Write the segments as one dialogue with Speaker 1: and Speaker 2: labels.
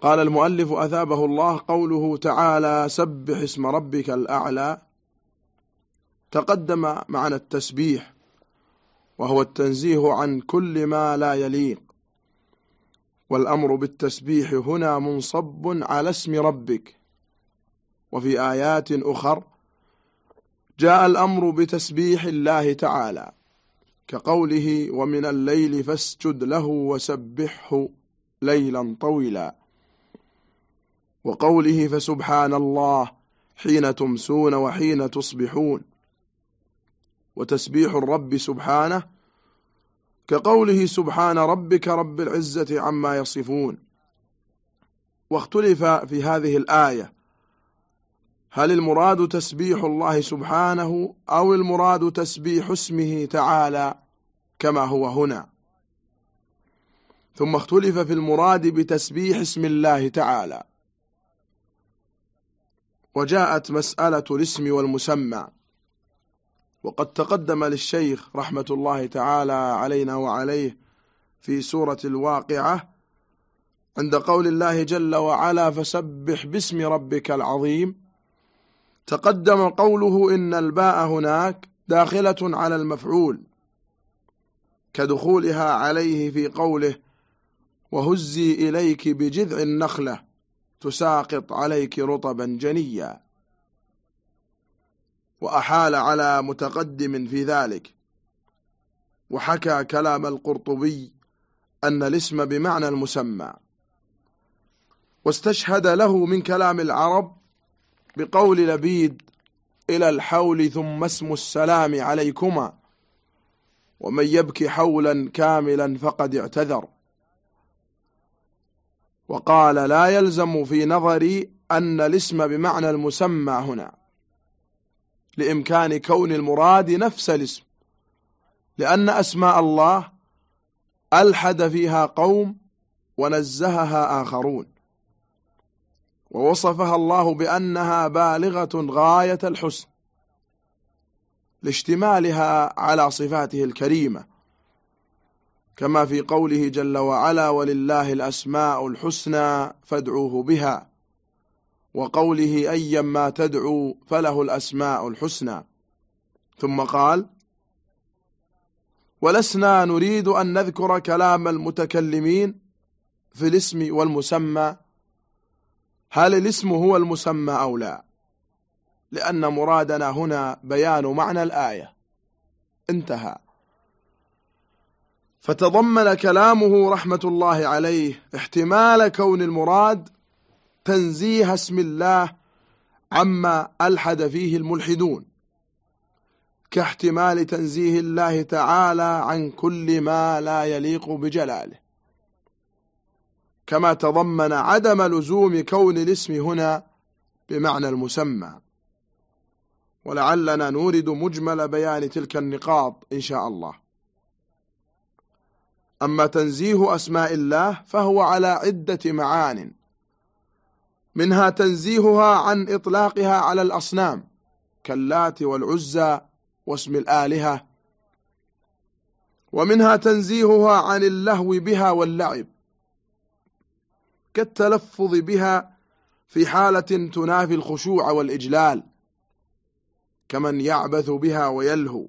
Speaker 1: قال المؤلف أثابه الله قوله تعالى سبح اسم ربك الأعلى. تقدم معنى التسبيح وهو التنزيه عن كل ما لا يليق. والأمر بالتسبيح هنا منصب على اسم ربك. وفي آيات أخر جاء الأمر بتسبيح الله تعالى كقوله ومن الليل فاسجد له وسبحه ليلا طويلا. وقوله فسبحان الله حين تمسون وحين تصبحون. وتسبيح الرب سبحانه كقوله سبحان ربك رب العزة عما يصفون. واختلف في هذه الآية. هل المراد تسبيح الله سبحانه أو المراد تسبيح اسمه تعالى كما هو هنا؟ ثم اختلف في المراد بتسبيح اسم الله تعالى. وجاءت مسألة الاسم والمسمى. وقد تقدم للشيخ رحمة الله تعالى علينا وعليه في سورة الواقعة عند قول الله جل وعلا فسبح باسم ربك العظيم تقدم قوله إن الباء هناك داخلة على المفعول كدخولها عليه في قوله وهزي إليك بجذع النخلة تساقط عليك رطبا جنيا وأحال على متقدم في ذلك. وحكى كلام القرطبي أن الاسم بمعنى المسمى. واستشهد له من كلام العرب بقول لبيد إلى الحول ثم اسم السلام عليكما ومن يبكي حولا كاملا فقد اعتذر. وقال لا يلزم في نظري أن الاسم بمعنى المسمى هنا لإمكان كون المراد نفس الاسم لأن أسماء الله ألحد فيها قوم ونزهها آخرون ووصفها الله بأنها بالغة غاية الحسن لاشتمالها على صفاته الكريمة. كما في قوله جل وعلا ولله الأسماء الحسنى فادعوه بها وقوله أيا ما تدعو فله الأسماء الحسنى. ثم قال ولسنا نريد أن نذكر كلام المتكلمين في الاسم والمسمى. هل الاسم هو المسمى أو لا؟ لأن مرادنا هنا بيان معنى الآية. انتهى. فتضمن كلامه رحمة الله عليه احتمال كون المراد تنزيه اسم الله عما ألحد فيه الملحدون كاحتمال تنزيه الله تعالى عن كل ما لا يليق بجلاله. كما تضمن عدم لزوم كون الاسم هنا بمعنى المسمى. ولعلنا نورد مجمل بيان تلك النقاط إن شاء الله. أما تنزيه أسماء الله فهو على عدة معان. منها تنزيهها عن إطلاقها على الأصنام كاللات والعزى واسم الآلهة. ومنها تنزيهها عن اللهو بها واللعب كالتلفظ بها في حالة تنافي الخشوع والإجلال كمن يعبث بها ويلهو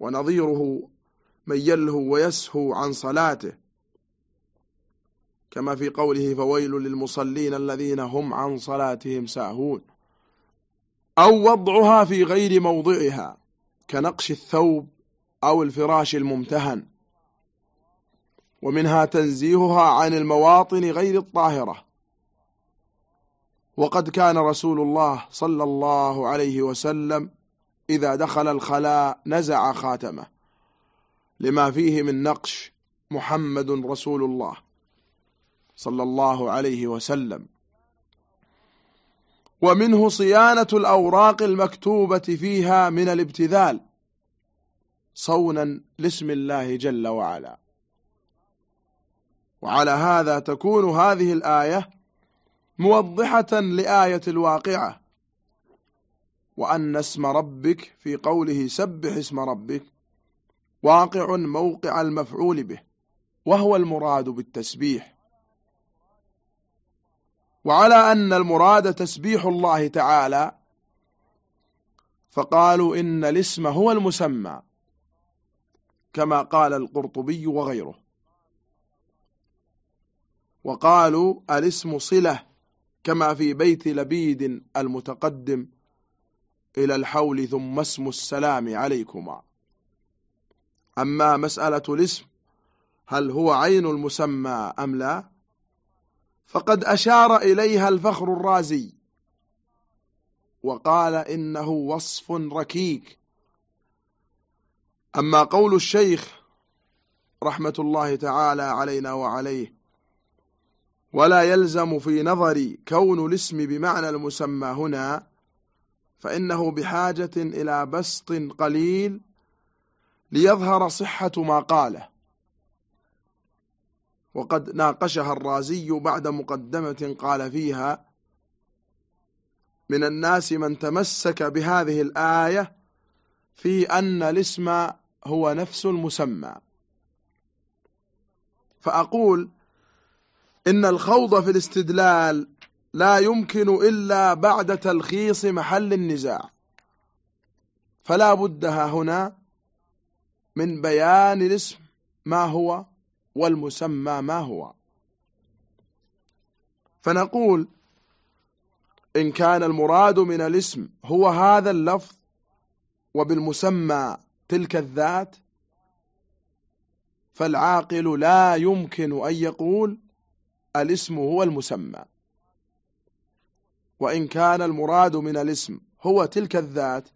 Speaker 1: ونظيره من يلهو ويسهو عن صلاته. كما في قوله فويل للمصلين الذين هم عن صلاتهم ساهون. أو وضعها في غير موضعها كنقش الثوب أو الفراش الممتهن. ومنها تنزيهها عن المواطن غير الطاهرة. وقد كان رسول الله صلى الله عليه وسلم إذا دخل الخلاء نزع خاتمه. لما فيه من نقش محمد رسول الله صلى الله عليه وسلم. ومنه صيانة الأوراق المكتوبة فيها من الابتذال صونا لاسم الله جل وعلا. وعلى هذا تكون هذه الآية موضحة لآية الواقعة. وأن اسم ربك في قوله سبح اسم ربك واقع موقع المفعول به وهو المراد بالتسبيح. وعلى أن المراد تسبيح الله تعالى فقالوا إن الاسم هو المسمى كما قال القرطبي وغيره. وقالوا الاسم صلة كما في بيت لبيد المتقدم إلى الحول ثم اسم السلام عليكما. أما مسألة الاسم هل هو عين المسمى أم لا؟ فقد أشار إليها الفخر الرازي وقال إنه وصف ركيك. أما قول الشيخ رحمة الله تعالى علينا وعليه ولا يلزم في نظري كون الاسم بمعنى المسمى هنا فإنه بحاجة إلى بسط قليل ليظهر صحة ما قاله. وقد ناقشها الرازي بعد مقدمة قال فيها من الناس من تمسك بهذه الآية في أن الاسم هو نفس المسمى. فأقول إن الخوض في الاستدلال لا يمكن إلا بعد تلخيص محل النزاع. فلا بدها هنا من بيان الاسم ما هو والمسمى ما هو. فنقول إن كان المراد من الاسم هو هذا اللفظ وبالمسمى تلك الذات فالعاقل لا يمكن أن يقول الاسم هو المسمى. وإن كان المراد من الاسم هو تلك الذات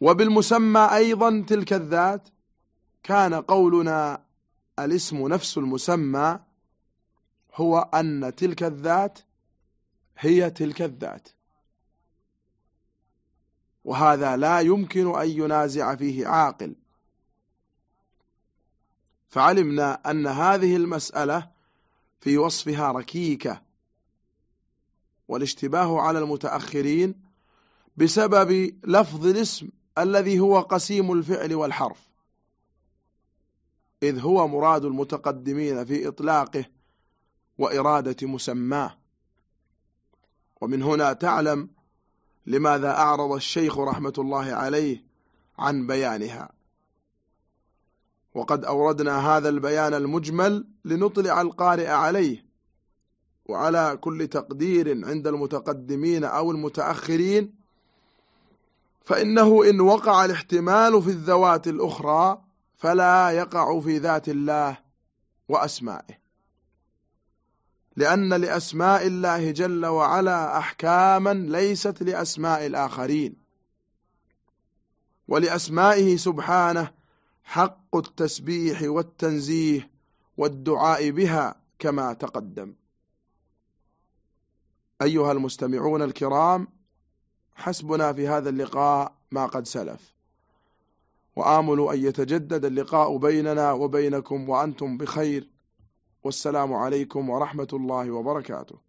Speaker 1: وبالمسمى أيضا تلك الذات كان قولنا الاسم نفس المسمى هو أن تلك الذات هي تلك الذات. وهذا لا يمكن أن ينازع فيه عاقل. فعلمنا أن هذه المسألة في وصفها ركيكة والاشتباه على المتأخرين بسبب لفظ الاسم الذي هو قسيم الفعل والحرف. إذ هو مراد المتقدمين في إطلاقه وإرادة مسماه. ومن هنا تعلم لماذا أعرض الشيخ رحمة الله عليه عن بيانها. وقد أوردنا هذا البيان المجمل لنطلع القارئ عليه. وعلى كل تقدير عند المتقدمين أو المتأخرين فإنه إن وقع الاحتمال في الذوات الأخرى فلا يقع في ذات الله وأسمائه. لأن لأسماء الله جل وعلا أحكاما ليست لأسماء الآخرين. ولأسمائه سبحانه حق التسبيح والتنزيه والدعاء بها كما تقدم. أيها المستمعون الكرام حسبنا في هذا اللقاء ما قد سلف. وآمل أن يتجدد اللقاء بيننا وبينكم وأنتم بخير. والسلام عليكم ورحمة الله وبركاته.